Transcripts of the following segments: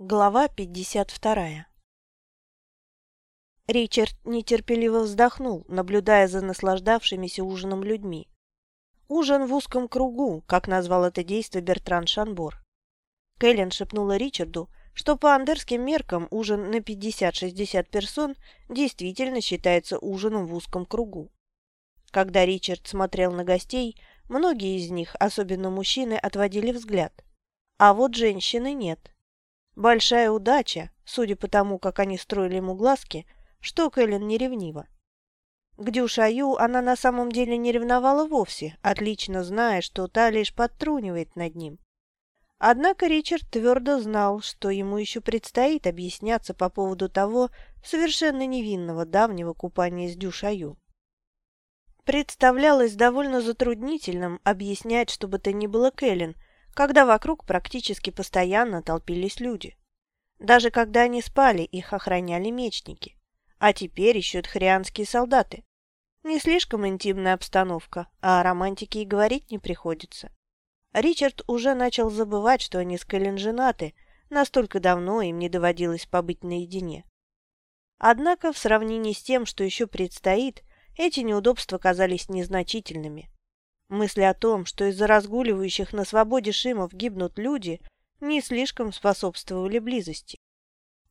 Глава 52 Ричард нетерпеливо вздохнул, наблюдая за наслаждавшимися ужином людьми. «Ужин в узком кругу», как назвал это действо Бертран Шанбор. Кэлен шепнула Ричарду, что по андерским меркам ужин на 50-60 персон действительно считается ужином в узком кругу. Когда Ричард смотрел на гостей, многие из них, особенно мужчины, отводили взгляд. А вот женщины нет. Большая удача, судя по тому, как они строили ему глазки, что Кэлен не ревнива. К Дюшаю она на самом деле не ревновала вовсе, отлично зная, что та лишь подтрунивает над ним. Однако Ричард твердо знал, что ему еще предстоит объясняться по поводу того совершенно невинного давнего купания с Дюшаю. Представлялось довольно затруднительным объяснять, что бы то ни было Кэлен, когда вокруг практически постоянно толпились люди. Даже когда они спали, их охраняли мечники. А теперь еще тхарианские солдаты. Не слишком интимная обстановка, а о романтике и говорить не приходится. Ричард уже начал забывать, что они с Кэлен женаты, настолько давно им не доводилось побыть наедине. Однако, в сравнении с тем, что еще предстоит, эти неудобства казались незначительными. Мысли о том, что из-за разгуливающих на свободе шимов гибнут люди, не слишком способствовали близости.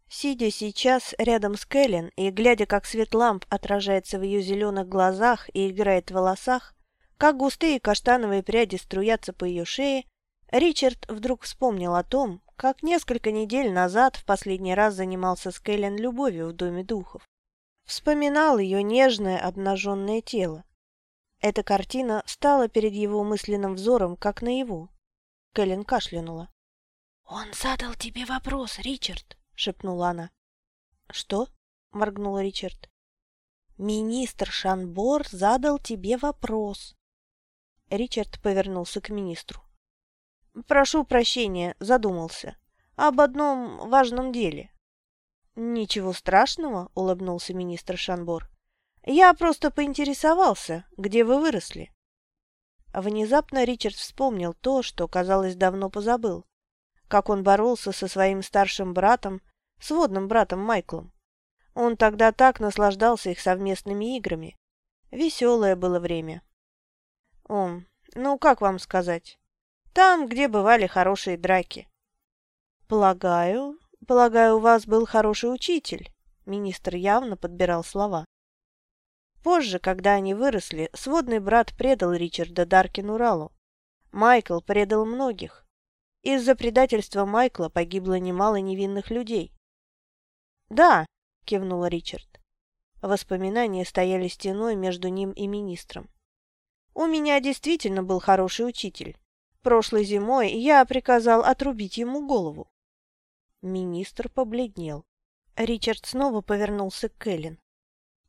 Сидя сейчас рядом с Кэлен и глядя, как свет ламп отражается в ее зеленых глазах и играет в волосах, как густые каштановые пряди струятся по ее шее, Ричард вдруг вспомнил о том, как несколько недель назад в последний раз занимался с Кэлен любовью в Доме духов. Вспоминал ее нежное обнаженное тело, эта картина стала перед его мысленным взором, как наяву. Кэлен кашлянула. «Он задал тебе вопрос, Ричард», — шепнула она. «Что?» — моргнул Ричард. «Министр Шанбор задал тебе вопрос». Ричард повернулся к министру. «Прошу прощения, задумался. Об одном важном деле». «Ничего страшного», — улыбнулся министр Шанбор. Я просто поинтересовался, где вы выросли. Внезапно Ричард вспомнил то, что, казалось, давно позабыл. Как он боролся со своим старшим братом, сводным братом Майклом. Он тогда так наслаждался их совместными играми. Веселое было время. О, ну как вам сказать? Там, где бывали хорошие драки. Полагаю, полагаю, у вас был хороший учитель. Министр явно подбирал слова. Позже, когда они выросли, сводный брат предал Ричарда Даркин Уралу. Майкл предал многих. Из-за предательства Майкла погибло немало невинных людей. «Да», — кивнул Ричард. Воспоминания стояли стеной между ним и министром. «У меня действительно был хороший учитель. Прошлой зимой я приказал отрубить ему голову». Министр побледнел. Ричард снова повернулся к Кэлен.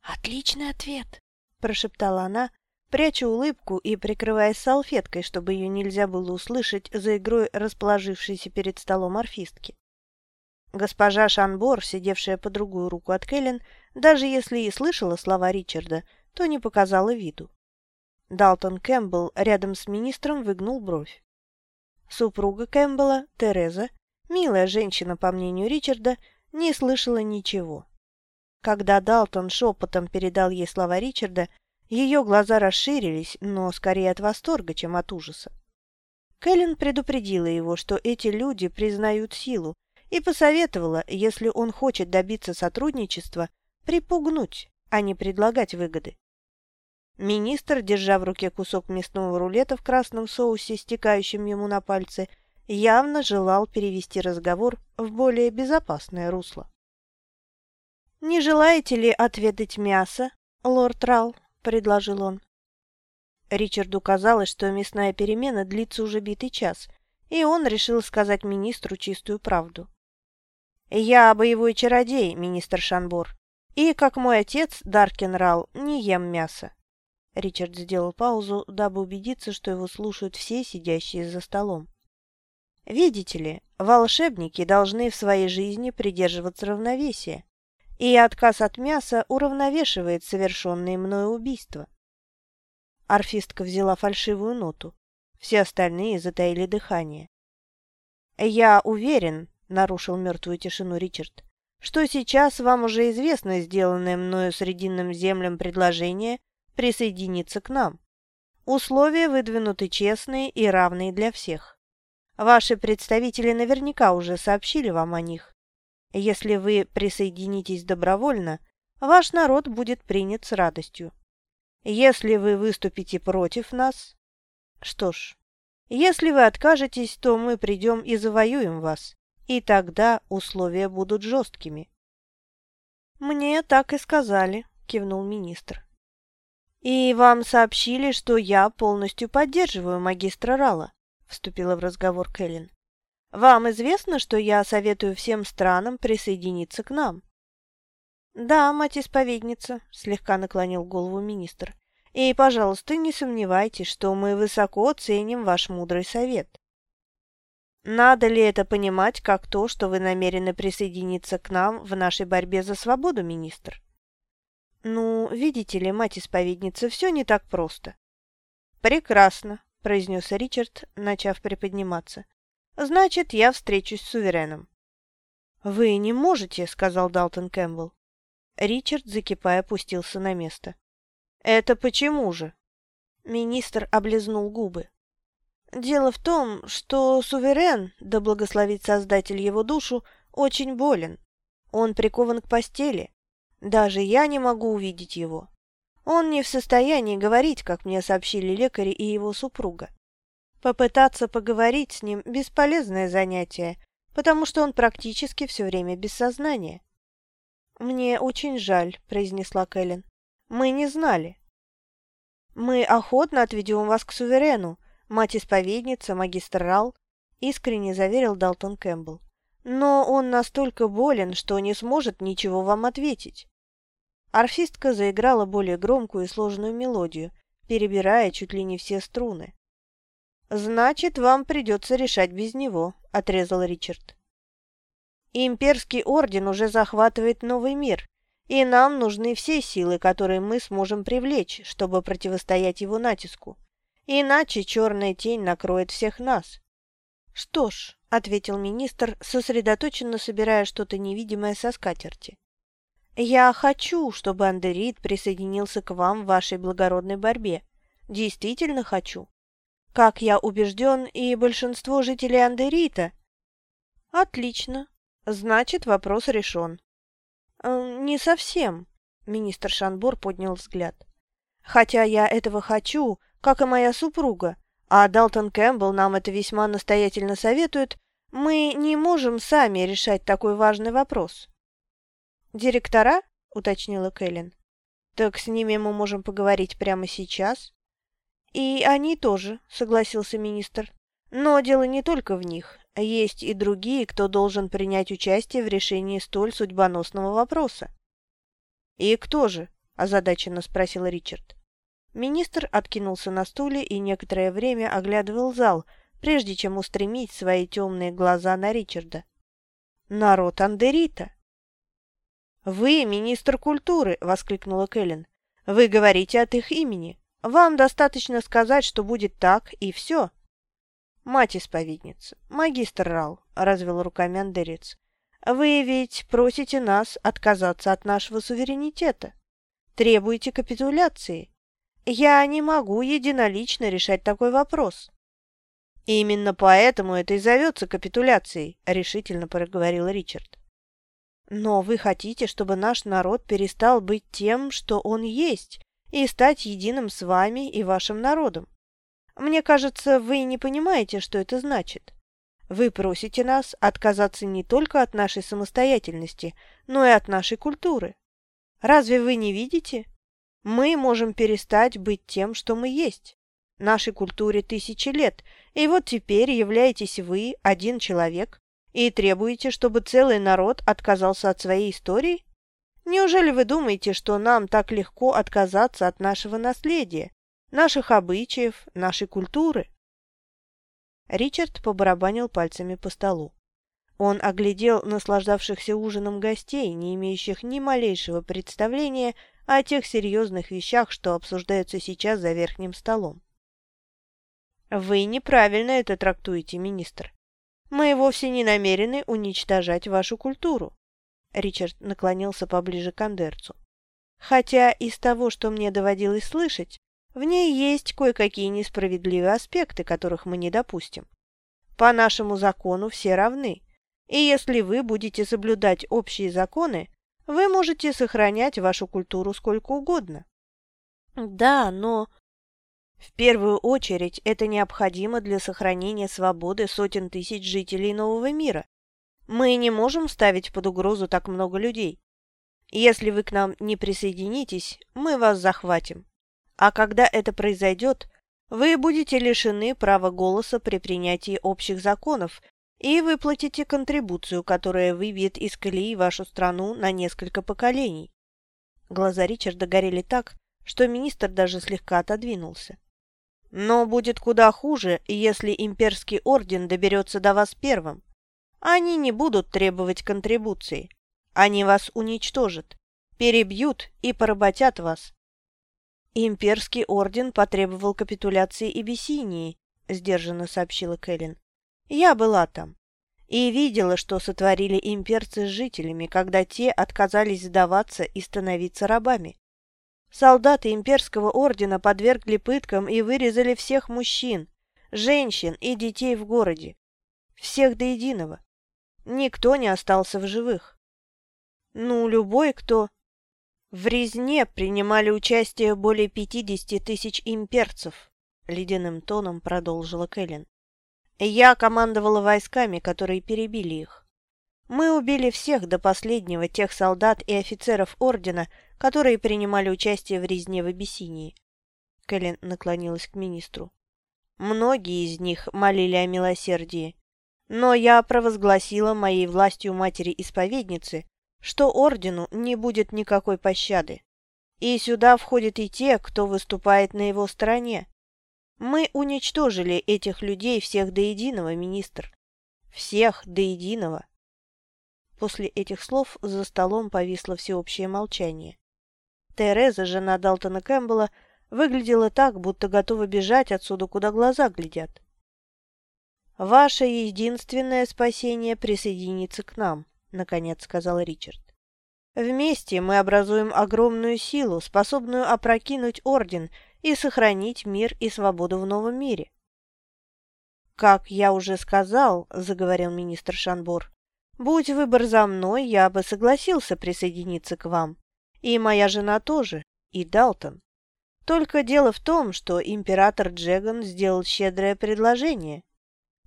«Отличный ответ!» – прошептала она, пряча улыбку и прикрываясь салфеткой, чтобы ее нельзя было услышать за игрой расположившейся перед столом орфистки. Госпожа Шанбор, сидевшая по другую руку от Кэлен, даже если и слышала слова Ричарда, то не показала виду. Далтон Кэмпбелл рядом с министром выгнул бровь. Супруга Кэмпбелла, Тереза, милая женщина, по мнению Ричарда, не слышала ничего. Когда Далтон шепотом передал ей слова Ричарда, ее глаза расширились, но скорее от восторга, чем от ужаса. Кэлен предупредила его, что эти люди признают силу, и посоветовала, если он хочет добиться сотрудничества, припугнуть, а не предлагать выгоды. Министр, держа в руке кусок мясного рулета в красном соусе, стекающем ему на пальцы, явно желал перевести разговор в более безопасное русло. «Не желаете ли отведать мясо, лорд Рал?» – предложил он. Ричарду казалось, что мясная перемена длится уже битый час, и он решил сказать министру чистую правду. «Я боевой чародей, министр Шанбор, и, как мой отец, Даркин Рал, не ем мясо». Ричард сделал паузу, дабы убедиться, что его слушают все сидящие за столом. «Видите ли, волшебники должны в своей жизни придерживаться равновесия и отказ от мяса уравновешивает совершенные мною убийства. Арфистка взяла фальшивую ноту. Все остальные затаили дыхание. «Я уверен», — нарушил мертвую тишину Ричард, «что сейчас вам уже известно сделанное мною Срединным землям предложение присоединиться к нам. Условия выдвинуты честные и равные для всех. Ваши представители наверняка уже сообщили вам о них. Если вы присоединитесь добровольно, ваш народ будет принят с радостью. Если вы выступите против нас... Что ж, если вы откажетесь, то мы придем и завоюем вас, и тогда условия будут жесткими. «Мне так и сказали», — кивнул министр. «И вам сообщили, что я полностью поддерживаю магистра Рала», — вступила в разговор Кэлен. «Вам известно, что я советую всем странам присоединиться к нам?» «Да, мать-исповедница», — слегка наклонил голову министр. «И, пожалуйста, не сомневайтесь, что мы высоко ценим ваш мудрый совет». «Надо ли это понимать как то, что вы намерены присоединиться к нам в нашей борьбе за свободу, министр?» «Ну, видите ли, мать-исповедница, все не так просто». «Прекрасно», — произнес Ричард, начав приподниматься. «Значит, я встречусь с сувереном». «Вы не можете», — сказал Далтон Кэмпбелл. Ричард, закипая, опустился на место. «Это почему же?» Министр облизнул губы. «Дело в том, что суверен, да благословит Создатель его душу, очень болен. Он прикован к постели. Даже я не могу увидеть его. Он не в состоянии говорить, как мне сообщили лекари и его супруга. Попытаться поговорить с ним – бесполезное занятие, потому что он практически все время без сознания. «Мне очень жаль», — произнесла Кэлен. «Мы не знали». «Мы охотно отведем вас к суверену, мать-исповедница, магистр Рал», — искренне заверил Далтон Кэмпбелл. «Но он настолько болен, что не сможет ничего вам ответить». Арфистка заиграла более громкую и сложную мелодию, перебирая чуть ли не все струны. «Значит, вам придется решать без него», — отрезал Ричард. Имперский орден уже захватывает новый мир, и нам нужны все силы, которые мы сможем привлечь, чтобы противостоять его натиску. Иначе черная тень накроет всех нас. Что ж, — ответил министр, сосредоточенно собирая что-то невидимое со скатерти. «Я хочу, чтобы Андерит присоединился к вам в вашей благородной борьбе. Действительно хочу. Как я убежден, и большинство жителей Андерита...» «Отлично. Значит, вопрос решен. Э, «Не совсем», — министр Шанбор поднял взгляд. «Хотя я этого хочу, как и моя супруга, а Далтон Кэмпбелл нам это весьма настоятельно советует, мы не можем сами решать такой важный вопрос». «Директора?» — уточнила Кэлен. «Так с ними мы можем поговорить прямо сейчас». «И они тоже», — согласился министр. «Но дело не только в них. Есть и другие, кто должен принять участие в решении столь судьбоносного вопроса. «И кто же?» – озадаченно спросил Ричард. Министр откинулся на стуле и некоторое время оглядывал зал, прежде чем устремить свои темные глаза на Ричарда. «Народ Андерита!» «Вы министр культуры!» – воскликнула Кэлен. «Вы говорите от их имени. Вам достаточно сказать, что будет так, и все. «Мать-исповедница, магистр Рал», — развел руками Андерец, — «вы ведь просите нас отказаться от нашего суверенитета, требуете капитуляции. Я не могу единолично решать такой вопрос». «Именно поэтому это и зовется капитуляцией», — решительно проговорил Ричард. «Но вы хотите, чтобы наш народ перестал быть тем, что он есть, и стать единым с вами и вашим народом. Мне кажется, вы не понимаете, что это значит. Вы просите нас отказаться не только от нашей самостоятельности, но и от нашей культуры. Разве вы не видите? Мы можем перестать быть тем, что мы есть. Нашей культуре тысячи лет, и вот теперь являетесь вы, один человек, и требуете, чтобы целый народ отказался от своей истории? Неужели вы думаете, что нам так легко отказаться от нашего наследия, наших обычаев, нашей культуры. Ричард побарабанил пальцами по столу. Он оглядел наслаждавшихся ужином гостей, не имеющих ни малейшего представления о тех серьезных вещах, что обсуждаются сейчас за верхним столом. «Вы неправильно это трактуете, министр. Мы вовсе не намерены уничтожать вашу культуру. Ричард наклонился поближе к Андерцу. Хотя из того, что мне доводилось слышать, в ней есть кое-какие несправедливые аспекты, которых мы не допустим. По нашему закону все равны, и если вы будете соблюдать общие законы, вы можете сохранять вашу культуру сколько угодно. Да, но... В первую очередь это необходимо для сохранения свободы сотен тысяч жителей нового мира. Мы не можем ставить под угрозу так много людей. Если вы к нам не присоединитесь, мы вас захватим. А когда это произойдет, вы будете лишены права голоса при принятии общих законов и выплатите контрибуцию, которая выбьет из колеи вашу страну на несколько поколений. Глаза Ричарда горели так, что министр даже слегка отодвинулся. Но будет куда хуже, если имперский орден доберется до вас первым. Они не будут требовать контрибуции. Они вас уничтожат, перебьют и поработят вас. Имперский орден потребовал капитуляции Эбиссинии, сдержанно сообщила Кэлен. Я была там и видела, что сотворили имперцы с жителями, когда те отказались сдаваться и становиться рабами. Солдаты имперского ордена подвергли пыткам и вырезали всех мужчин, женщин и детей в городе. Всех до единого. Никто не остался в живых. Ну, любой, кто... В резне принимали участие более пятидесяти тысяч имперцев, ледяным тоном продолжила Кэлен. Я командовала войсками, которые перебили их. Мы убили всех до последнего тех солдат и офицеров ордена, которые принимали участие в резне в Абиссинии. Кэлен наклонилась к министру. Многие из них молили о милосердии, но я провозгласила моей властью матери-исповедницы, что ордену не будет никакой пощады. И сюда входят и те, кто выступает на его стороне. Мы уничтожили этих людей всех до единого, министр. Всех до единого. После этих слов за столом повисло всеобщее молчание. Тереза, жена Далтона Кэмпбелла, выглядела так, будто готова бежать отсюда, куда глаза глядят. «Ваше единственное спасение присоединиться к нам», — наконец сказал Ричард. «Вместе мы образуем огромную силу, способную опрокинуть Орден и сохранить мир и свободу в новом мире». «Как я уже сказал», — заговорил министр Шанбор, — «будь выбор за мной, я бы согласился присоединиться к вам. И моя жена тоже, и Далтон. Только дело в том, что император Джеган сделал щедрое предложение.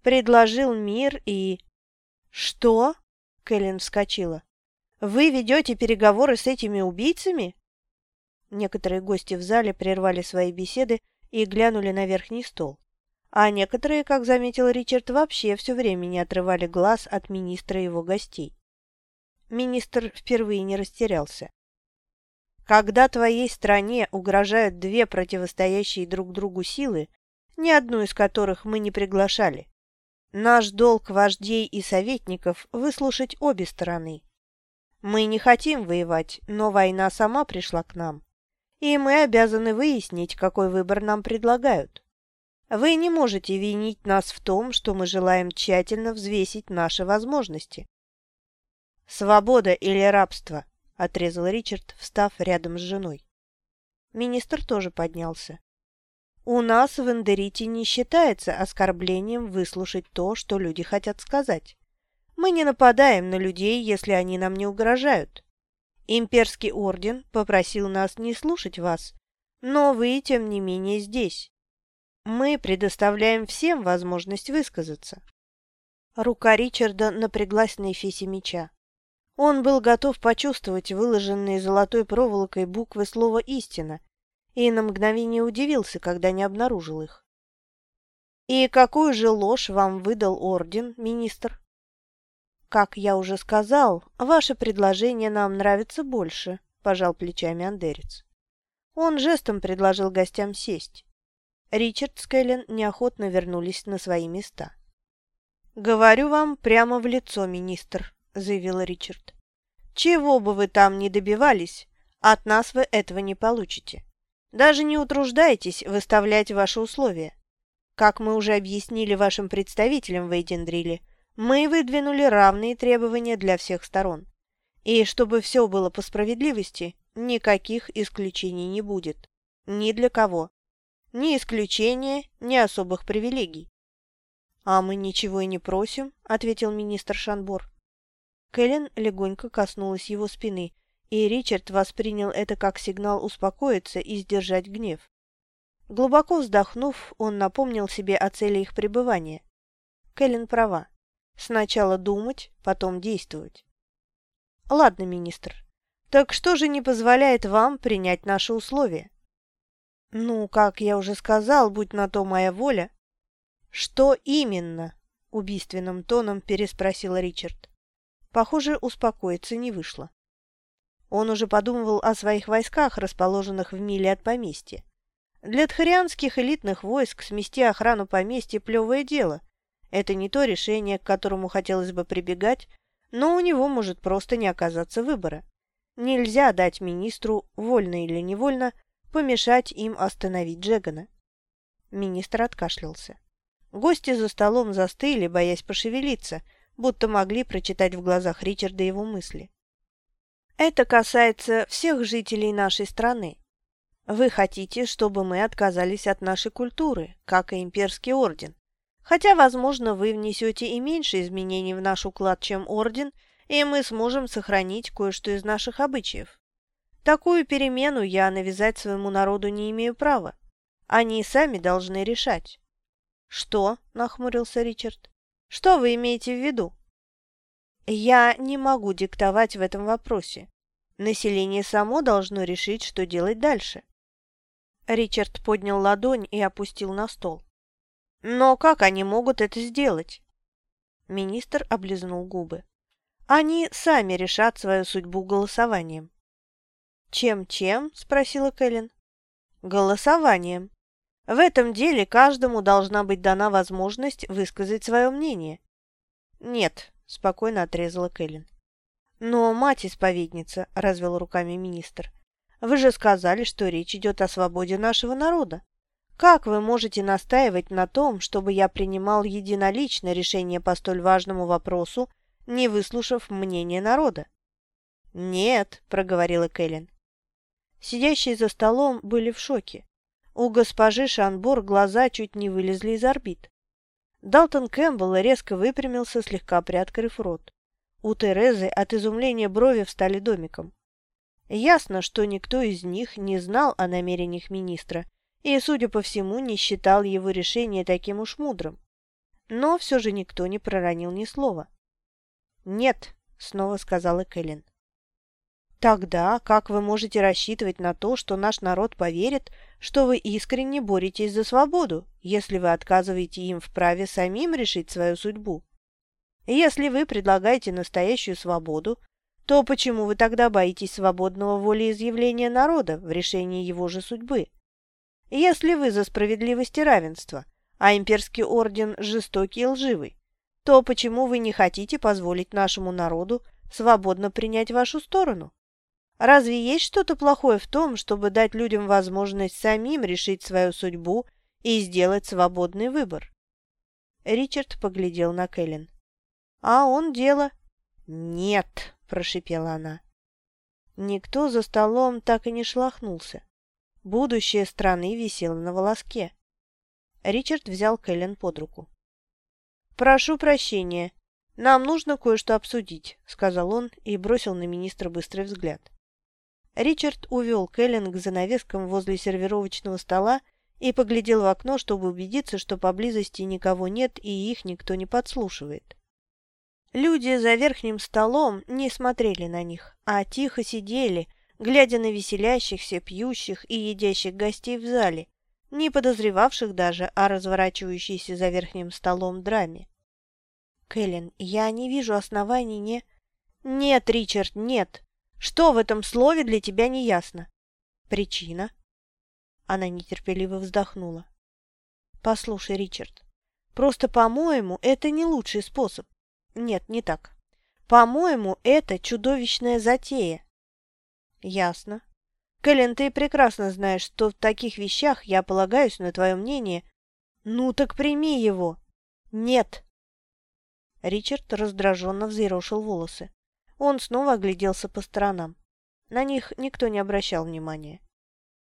Предложил мир и... «Что?» — Кэлен вскочила. «Вы ведете переговоры с этими убийцами?» Некоторые гости в зале прервали свои беседы и глянули на верхний стол. А некоторые, как заметил Ричард, вообще все время не отрывали глаз от министра и его гостей. Министр впервые не растерялся. Когда твоей стране угрожают две противостоящие друг другу силы, ни одну из которых мы не приглашали, наш долг вождей и советников – выслушать обе стороны. Мы не хотим воевать, но война сама пришла к нам, и мы обязаны выяснить, какой выбор нам предлагают. Вы не можете винить нас в том, что мы желаем тщательно взвесить наши возможности. Свобода или рабство – отрезал Ричард, встав рядом с женой. Министр тоже поднялся. У нас в Эндерите не считается оскорблением выслушать то, что люди хотят сказать. Мы не нападаем на людей, если они нам не угрожают. Имперский орден попросил нас не слушать вас, но вы, тем не менее, здесь. Мы предоставляем всем возможность высказаться. Рука Ричарда напряглась на эфесе меча. Он был готов почувствовать выложенные золотой проволокой буквы слова «истина» и на мгновение удивился, когда не обнаружил их. «И какую же ложь вам выдал орден, министр?» «Как я уже сказал, ваше предложение нам нравится больше», – пожал плечами Андерец. Он жестом предложил гостям сесть. Ричард с Кэлен неохотно вернулись на свои места. «Говорю вам прямо в лицо, министр», — заявил Ричард. «Чего бы вы там ни добивались, от нас вы этого не получите. Даже не утруждайтесь выставлять ваши условия. Как мы уже объяснили вашим представителям в Эйдендриле, Мы выдвинули равные требования для всех сторон. И чтобы все было по справедливости, никаких исключений не будет. Ни для кого. Ни исключения, ни особых привилегий. «А мы ничего и не просим», — ответил министр Шанбор. Кэлен легонько коснулась его спины, и Ричард воспринял это как сигнал успокоиться и сдержать гнев. Глубоко вздохнув, он напомнил себе о цели их пребывания. Кэлен права. Сначала думать, потом действовать. Ладно, министр. Так что же не позволяет вам принять наши условия? Ну, как я уже сказал, будь на то моя воля. Что именно? Убийственным тоном переспросил Ричард. Похоже, успокоиться не вышло. Он уже подумывал о своих войсках, расположенных в миле от поместья. Для тхарианских элитных войск смести охрану поместья – плевое дело, это не то решение, к которому хотелось бы прибегать, но у него может просто не оказаться выбора. Нельзя дать министру, вольно или невольно, помешать им остановить Джегана. Министр откашлялся. Гости за столом застыли, боясь пошевелиться, будто могли прочитать в глазах Ричарда его мысли. «Это касается всех жителей нашей страны. Вы хотите, чтобы мы отказались от нашей культуры, как и имперский орден. Хотя, возможно, вы внесете и меньше изменений в наш уклад, чем Орден, и мы сможем сохранить кое-что из наших обычаев. Такую перемену я навязать своему народу не имею права. Они сами должны решать. «Что?» – нахмурился Ричард. «Что вы имеете в виду?» «Я не могу диктовать в этом вопросе. Население само должно решить, что делать дальше». Ричард поднял ладонь и опустил на стол. Но как они могут это сделать? Министр облизнул губы. Они сами решат свою судьбу голосованием. «Чем-чем?» – спросила Кэлен. «Голосованием. В этом деле каждому должна быть дана возможность высказать свое мнение». «Нет», – спокойно отрезала Кэлен. «Но, мать-исповедница», – развел руками министр, – «вы же сказали, что речь идет о свободе нашего народа. Как вы можете настаивать на том, чтобы я принимал единолично решение по столь важному вопросу, не выслушав мнение народа? «Нет», — проговорила Кэлен. Сидящие за столом были в шоке. У госпожи Шанбор глаза чуть не вылезли из орбит. Далтон Кэмпбелл резко выпрямился, слегка приоткрыв рот. У Терезы от изумления брови встали домиком. Ясно, что никто из них не знал о намерениях министра и, судя по всему, не считал его решение таким уж мудрым. Но все же никто не проронил ни слова. «Нет», — снова сказала Кэлен. «Тогда как вы можете рассчитывать на то, что наш народ поверит, что вы искренне боретесь за свободу, если вы отказываете им в праве самим решить свою судьбу? Если вы предлагаете настоящую свободу, то почему вы тогда боитесь свободного волеизъявления народа в решении его же судьбы? Если вы за справедливость и равенство, а имперский орден жестокий и лживый, то почему вы не хотите позволить нашему народу свободно принять вашу сторону? Разве есть что-то плохое в том, чтобы дать людям возможность самим решить свою судьбу и сделать свободный выбор? Ричард поглядел на Кэлен. «А он дело...» «Нет», – прошипела она. Никто за столом так и не шлахнулся. Будущее страны висело на волоске. Ричард взял Кэлен под руку. «Прошу прощения. Нам нужно кое-что обсудить», — сказал он и бросил на министра быстрый взгляд. Ричард увел Кэлен к занавескам возле сервировочного стола и поглядел в окно, чтобы убедиться, что поблизости никого нет и их никто не подслушивает. Люди за верхним столом не смотрели на них, а тихо сидели, глядя на веселящихся, пьющих и едящих гостей в зале, не подозревавших даже о разворачивающейся за верхним столом драме. «Кэлен, я не вижу оснований не...» «Нет, Ричард, нет! Что в этом слове для тебя не ясно?» «Причина?» Она нетерпеливо вздохнула. «Послушай, Ричард, просто, по-моему, это не лучший способ. Нет, не так. По-моему, это чудовищная затея, «Ясно. Кэлен, ты прекрасно знаешь, что в таких вещах я полагаюсь на твое мнение. Ну так прими его». «Нет». Ричард раздраженно взъерошил волосы. Он снова огляделся по сторонам. На них никто не обращал внимания.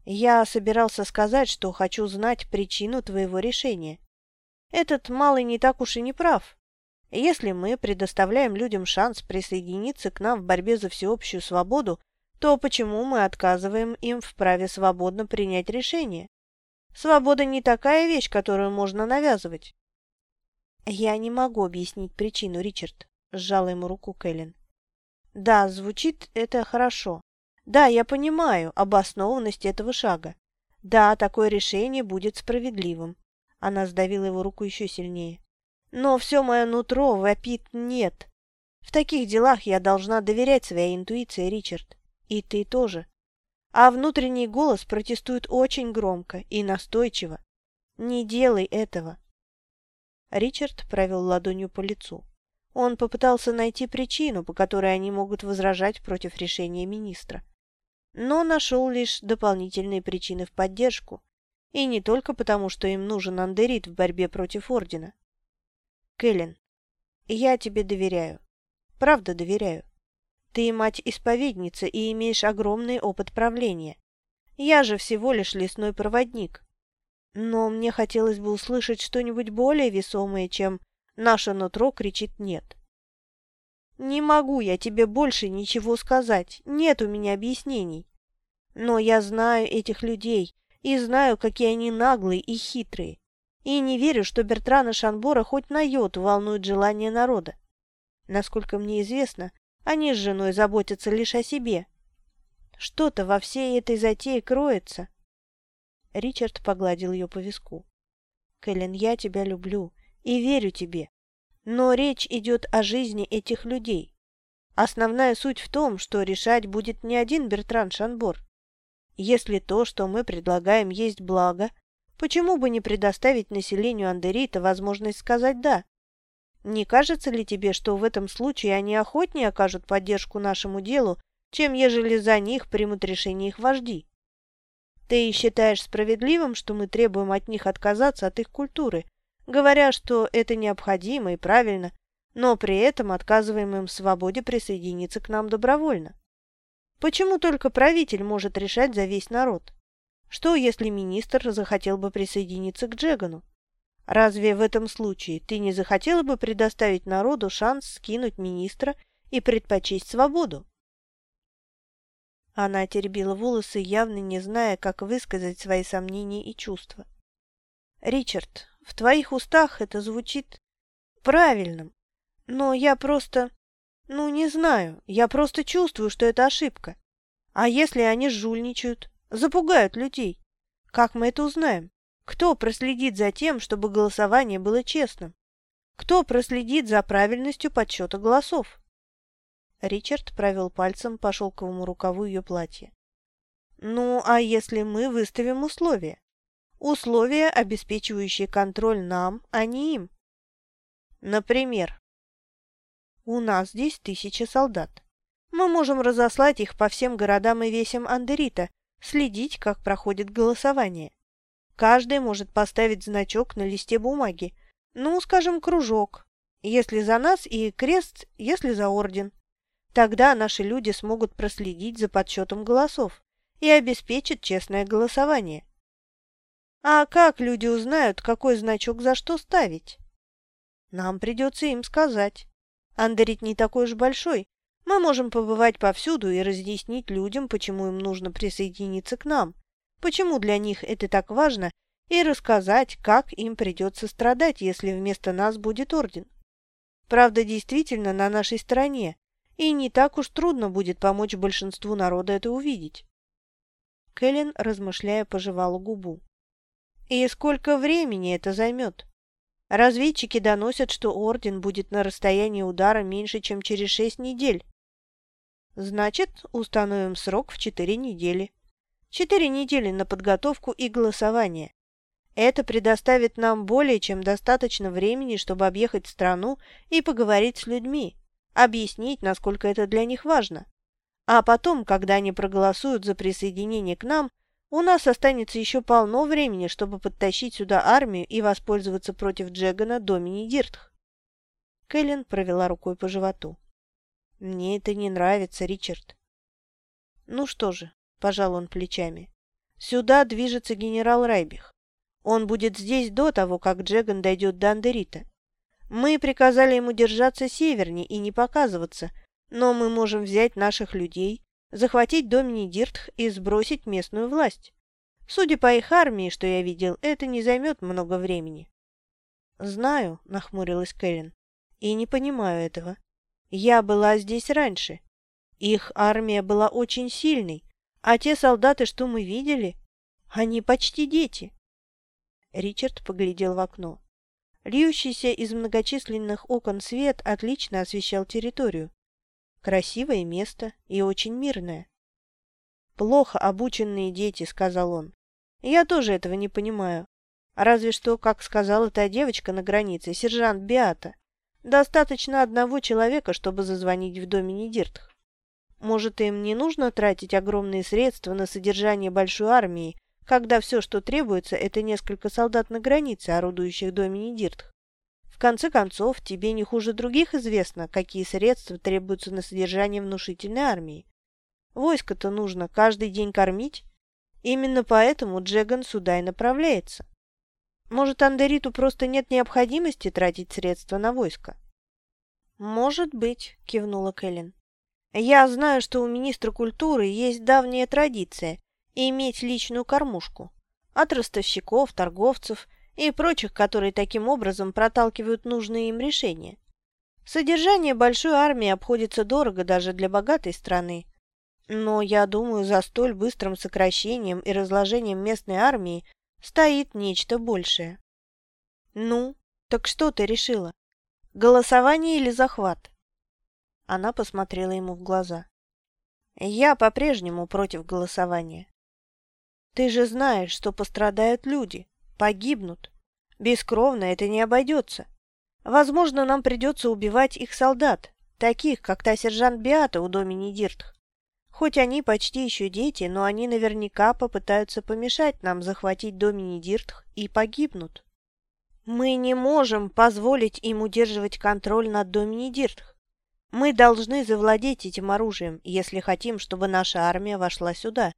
«Я собирался сказать, что хочу знать причину твоего решения. Этот малый не так уж и не прав. Если мы предоставляем людям шанс присоединиться к нам в борьбе за всеобщую свободу, то почему мы отказываем им в праве свободно принять решение? Свобода не такая вещь, которую можно навязывать. «Я не могу объяснить причину, Ричард», – сжала ему руку Кэлен. «Да, звучит это хорошо. Да, я понимаю обоснованность этого шага. Да, такое решение будет справедливым». Она сдавила его руку еще сильнее. «Но все мое нутро вопит «нет». В таких делах я должна доверять своей интуиции, Ричард. И ты тоже. А внутренний голос протестует очень громко и настойчиво. Не делай этого. Ричард провел ладонью по лицу. Он попытался найти причину, по которой они могут возражать против решения министра. Но нашел лишь дополнительные причины в поддержку. И не только потому, что им нужен Андерит в борьбе против Ордена. Кэлен, я тебе доверяю. Правда доверяю. Ты мать-исповедница и имеешь огромный опыт правления. Я же всего лишь лесной проводник. Но мне хотелось бы услышать что-нибудь более весомое, чем «наше нутро кричит нет». Не могу я тебе больше ничего сказать, нет у меня объяснений. Но я знаю этих людей и знаю, какие они наглые и хитрые. И не верю, что Бертрана Шанбора хоть на йоту волнует желание народа. Насколько мне известно, они с женой заботятся лишь о себе. Что-то во всей этой затее кроется. Ричард погладил ее по виску. «Кэлен, я тебя люблю и верю тебе. Но речь идет о жизни этих людей. Основная суть в том, что решать будет не один Бертран Шанбор. Если то, что мы предлагаем, есть благо, почему бы не предоставить населению Андерита возможность сказать «да»? Не кажется ли тебе, что в этом случае они охотнее окажут поддержку нашему делу, чем ежели за них примут решение их вожди? Ты считаешь справедливым, что мы требуем от них отказаться от их культуры, говоря, что это необходимо и правильно, но при этом отказываем им в свободе присоединиться к нам добровольно? Почему только правитель может решать за весь народ? Что, если министр захотел бы присоединиться к Джегану? Разве в этом случае ты не захотела бы предоставить народу шанс скинуть министра и предпочесть свободу? Она теребила волосы, явно не зная, как высказать свои сомнения и чувства. «Ричард, в твоих устах это звучит правильным, но я просто... Ну, не знаю, я просто чувствую, что это ошибка. А если они жульничают, запугают людей? Как мы это узнаем? Кто проследит за тем, чтобы голосование было честным? Кто проследит за правильностью подсчета голосов? Ричард провел пальцем по шелковому рукаву ее платья. «Ну, а если мы выставим условия? Условия, обеспечивающие контроль нам, а не им. Например, у нас здесь тысяча солдат. Мы можем разослать их по всем городам и весям Андерита, следить, как проходит голосование. Каждый может поставить значок на листе бумаги, ну, скажем, кружок, если за нас, и крест, если за орден. Тогда наши люди смогут проследить за подсчетом голосов и обеспечат честное голосование. А как люди узнают, какой значок за что ставить? Нам придется им сказать. Андерит не такой уж большой. Мы можем побывать повсюду и разъяснить людям, почему им нужно присоединиться к нам, почему для них это так важно, и рассказать, как им придется страдать, если вместо нас будет орден. Правда действительно на нашей стороне, и не так уж трудно будет помочь большинству народа это увидеть. Кэлен, размышляя, пожевала губу. И сколько времени это займет? Разведчики доносят, что Орден будет на расстоянии удара меньше, чем через шесть недель. Значит, установим срок в четыре недели. Четыре недели на подготовку и голосование. Это предоставит нам более чем достаточно времени, чтобы объехать страну и поговорить с людьми, объяснить, насколько это для них важно. А потом, когда они проголосуют за присоединение к нам, у нас останется еще полно времени, чтобы подтащить сюда армию и воспользоваться против Джегана Домини Диртх. Кэлен провела рукой по животу. «Мне это не нравится, Ричард». «Ну что же», – пожал он плечами, – «сюда движется генерал Райбих. Он будет здесь до того, как Джеган дойдет до Андерита. Мы приказали ему держаться севернее и не показываться, но мы можем взять наших людей, захватить Домини Диртх и сбросить местную власть. Судя по их армии, что я видел, это не займет много времени». «Знаю», – нахмурилась Кэлен, – «и не понимаю этого. Я была здесь раньше. Их армия была очень сильной, а те солдаты, что мы видели, они почти дети». Ричард поглядел в окно. Льющийся из многочисленных окон свет отлично освещал территорию. Красивое место и очень мирное. «Плохо обученные дети», — сказал он. «Я тоже этого не понимаю. Разве что, как сказала та девочка на границе, сержант Биата, достаточно одного человека, чтобы зазвонить в доме Недиртх. Может, им не нужно тратить огромные средства на содержание большой армии, когда все, что требуется, это несколько солдат на границе, орудующих доме Недиртх. Конце концов, тебе не хуже других известно, какие средства требуются на содержание внушительной армии. Войско-то нужно каждый день кормить. Именно поэтому Джеган сюда и направляется. Может, Андериту просто нет необходимости тратить средства на войско? «Может быть», – кивнула Кэлен. «Я знаю, что у министра культуры есть давняя традиция иметь личную кормушку. От ростовщиков, торговцев и прочих, которые таким образом проталкивают нужные им решения. Содержание большой армии обходится дорого даже для богатой страны. Но, я думаю, за столь быстрым сокращением и разложением местной армии стоит нечто большее. Ну, так что ты решила? Голосование или захват? Она посмотрела ему в глаза. Я по-прежнему против голосования. Ты же знаешь, что пострадают люди, погибнут. Бескровно это не обойдется. Возможно, нам придется убивать их солдат, таких, как та сержант Биата у Домини Диртх. Хоть они почти еще дети, но они наверняка попытаются помешать нам захватить Домини Диртх и погибнут. Мы не можем позволить им удерживать контроль над Домини Диртх. Мы должны завладеть этим оружием, если хотим, чтобы наша армия вошла сюда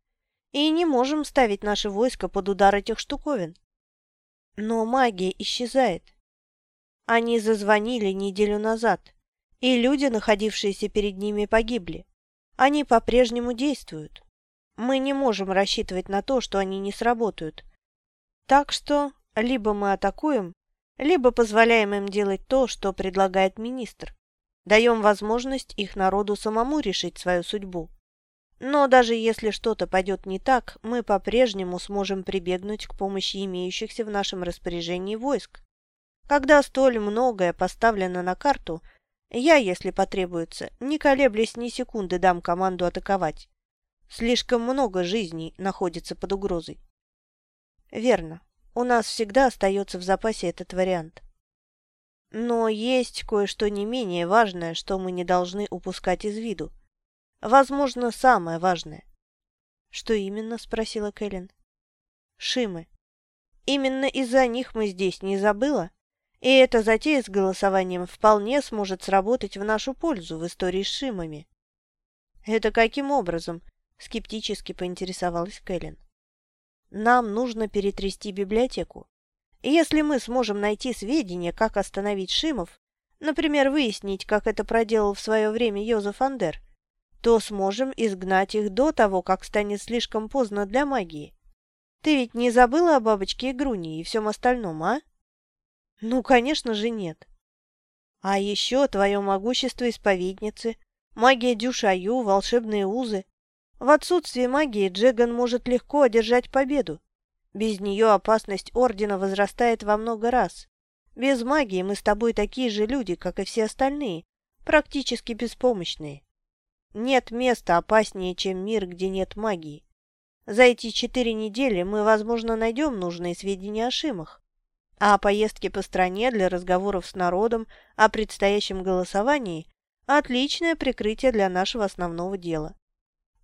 и не можем ставить наше войско под удар этих штуковин. Но магия исчезает. Они зазвонили неделю назад, и люди, находившиеся перед ними, погибли. Они по-прежнему действуют. Мы не можем рассчитывать на то, что они не сработают. Так что либо мы атакуем, либо позволяем им делать то, что предлагает министр. Даем возможность их народу самому решить свою судьбу. Но даже если что-то пойдет не так, мы по-прежнему сможем прибегнуть к помощи имеющихся в нашем распоряжении войск. Когда столь многое поставлено на карту, я, если потребуется, не колеблясь ни секунды дам команду атаковать. Слишком много жизней находится под угрозой. Верно. У нас всегда остается в запасе этот вариант. Но есть кое-что не менее важное, что мы не должны упускать из виду. Возможно, самое важное. «Что именно?» – спросила Кэлен. «Шимы. Именно из-за них мы здесь, не забыла? И эта затея с голосованием вполне сможет сработать в нашу пользу в истории с Шимами». «Это каким образом?» – скептически поинтересовалась Кэлен. «Нам нужно перетрясти библиотеку. Если мы сможем найти сведения, как остановить Шимов, например, выяснить, как это проделал в свое время Йозеф Андер, то сможем изгнать их до того, как станет слишком поздно для магии. Ты ведь не забыла о бабочке Игруни и всем остальном, а? Ну, конечно же, нет. А еще твое могущество исповедницы, магия Дюшаю, волшебные узы. В отсутствие магии Джеган может легко одержать победу. Без нее опасность Ордена возрастает во много раз. Без магии мы с тобой такие же люди, как и все остальные, практически беспомощные. Нет места опаснее, чем мир, где нет магии. За эти четыре недели мы, возможно, найдем нужные сведения о Шимах. А поездки по стране для разговоров с народом о предстоящем голосовании – отличное прикрытие для нашего основного дела.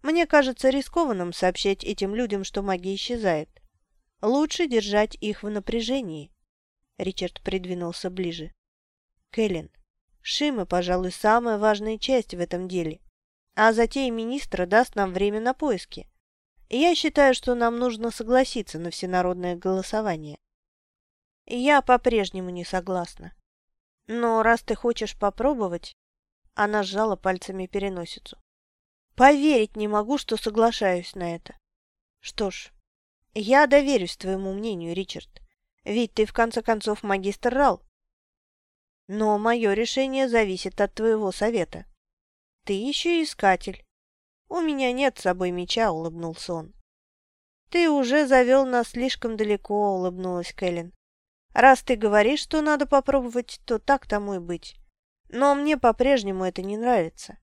Мне кажется рискованным сообщать этим людям, что магия исчезает. Лучше держать их в напряжении. Ричард придвинулся ближе. Кэлен, Шимы, пожалуй, самая важная часть в этом деле. А затея министра даст нам время на поиски. Я считаю, что нам нужно согласиться на всенародное голосование. Я по-прежнему не согласна. Но раз ты хочешь попробовать... Она сжала пальцами переносицу. Поверить не могу, что соглашаюсь на это. Что ж, я доверюсь твоему мнению, Ричард. Ведь ты, в конце концов, магистр Рал. Но мое решение зависит от твоего совета. Ты еще искатель. У меня нет с собой меча, улыбнулся он. Ты уже завел нас слишком далеко, улыбнулась Кэлен. Раз ты говоришь, что надо попробовать, то так тому и быть. Но мне по-прежнему это не нравится.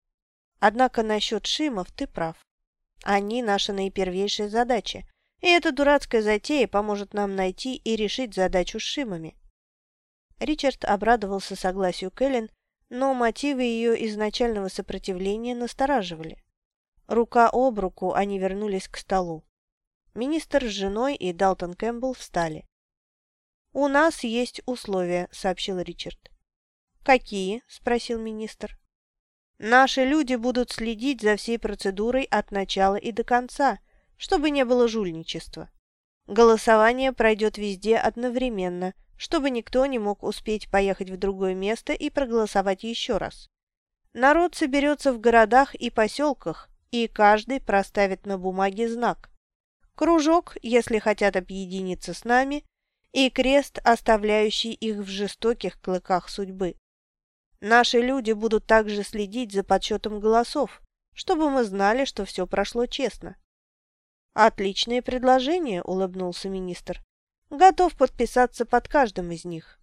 Однако насчет Шимов ты прав. Они наша наипервейшая задача, и эта дурацкая затея поможет нам найти и решить задачу с Шимами. Ричард обрадовался согласию Кэлен, но мотивы ее изначального сопротивления настораживали. Рука об руку они вернулись к столу. Министр с женой и Далтон Кэмпбелл встали. «У нас есть условия», — сообщил Ричард. «Какие?» — спросил министр. «Наши люди будут следить за всей процедурой от начала и до конца, чтобы не было жульничества. Голосование пройдет везде одновременно, чтобы никто не мог успеть поехать в другое место и проголосовать еще раз. Народ соберется в городах и поселках, и каждый проставит на бумаге знак. Кружок, если хотят объединиться с нами, и крест, оставляющий их в жестоких клыках судьбы. Наши люди будут также следить за подсчетом голосов, чтобы мы знали, что все прошло честно. «Отличное предложение», — улыбнулся министр. Готов подписаться под каждым из них.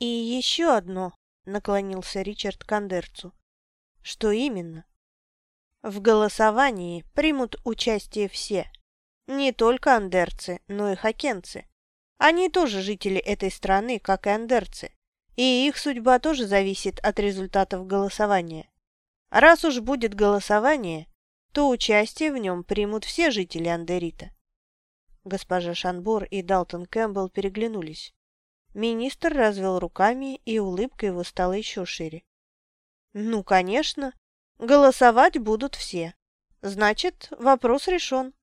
И еще одно, наклонился Ричард к Андерцу. Что именно? В голосовании примут участие все. Не только андерцы, но и хакенцы. Они тоже жители этой страны, как и андерцы. И их судьба тоже зависит от результатов голосования. Раз уж будет голосование, то участие в нем примут все жители Андерита. Госпожа Шанбор и Далтон Кэмпбелл переглянулись. Министр развел руками, и улыбка его стала еще шире. «Ну, конечно. Голосовать будут все. Значит, вопрос решен.